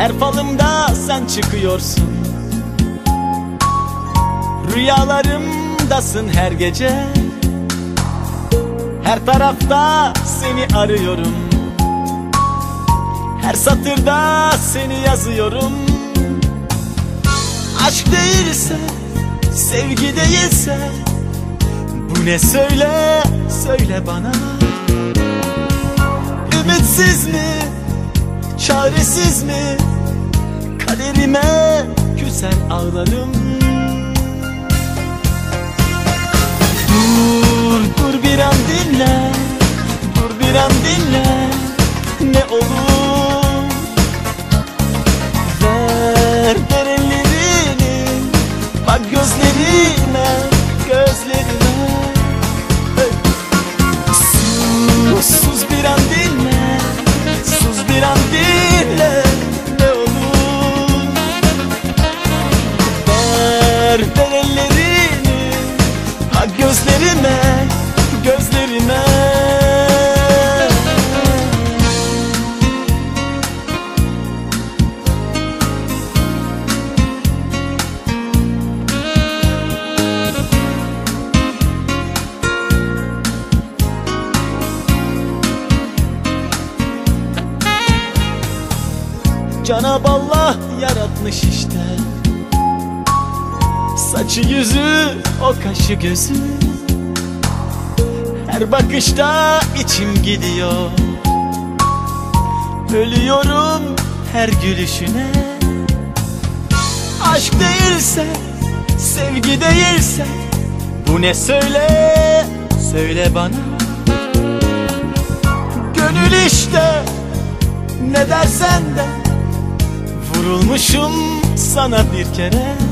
Her falımda sen çıkıyorsun. Rüyalarımdasın her gece. Her tarafta seni arıyorum. Her satırda seni yazıyorum. Aşk değilse, sevgi değilse Bu ne söyle, söyle bana. Ümitsiz mi, çaresiz mi? Kaderime küser ağlarım. Dur, dur bir an dinle. Dur bir an dinle. Ne olur? Ver, ver ellerini Bak gözlerime, gözlerime. Sus, sus bir an dinle gözlerime, gözlerime Cenab Allah yaratmış işte. Saçı yüzü o kaşı gözü Her bakışta içim gidiyor. Ölüyorum her gülüşüne. Aşk değilse, sevgi değilse Bu ne söyle, söyle bana. Gönül işte, ne dersen de Vurulmuşum sana bir kere